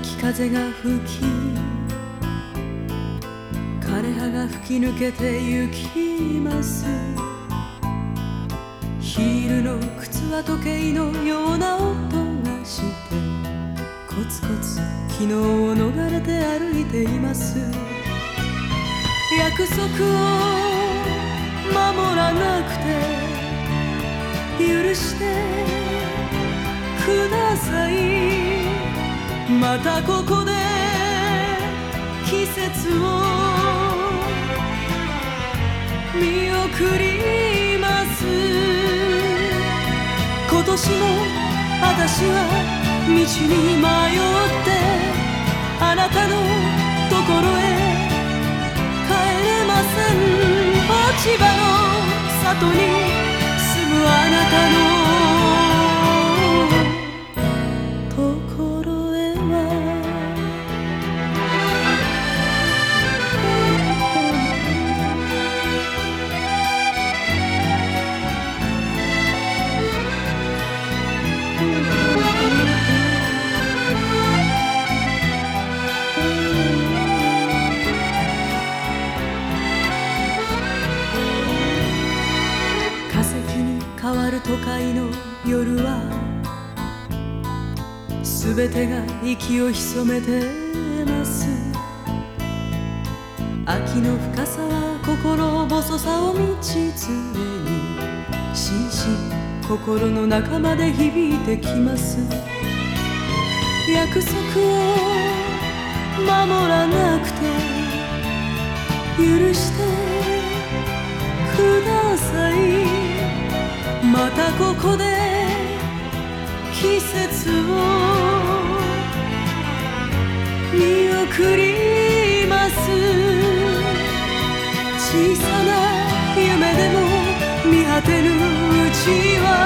き風が吹き枯葉が吹き抜けて行きます。ヒールの靴は時計のような音がしてコツコツ昨日を逃れて歩いています。約束を守らなくて許してください。またここで季節を見送ります。今年も私は道に迷ってあなたのところへ変わる都会の夜は全てが息を潜めてます。秋の深さは心細さを道連れに心身心の中まで響いてきます。約束を守らなくて許してください。またここで季節を見送ります。小さな夢でも見果てぬうちは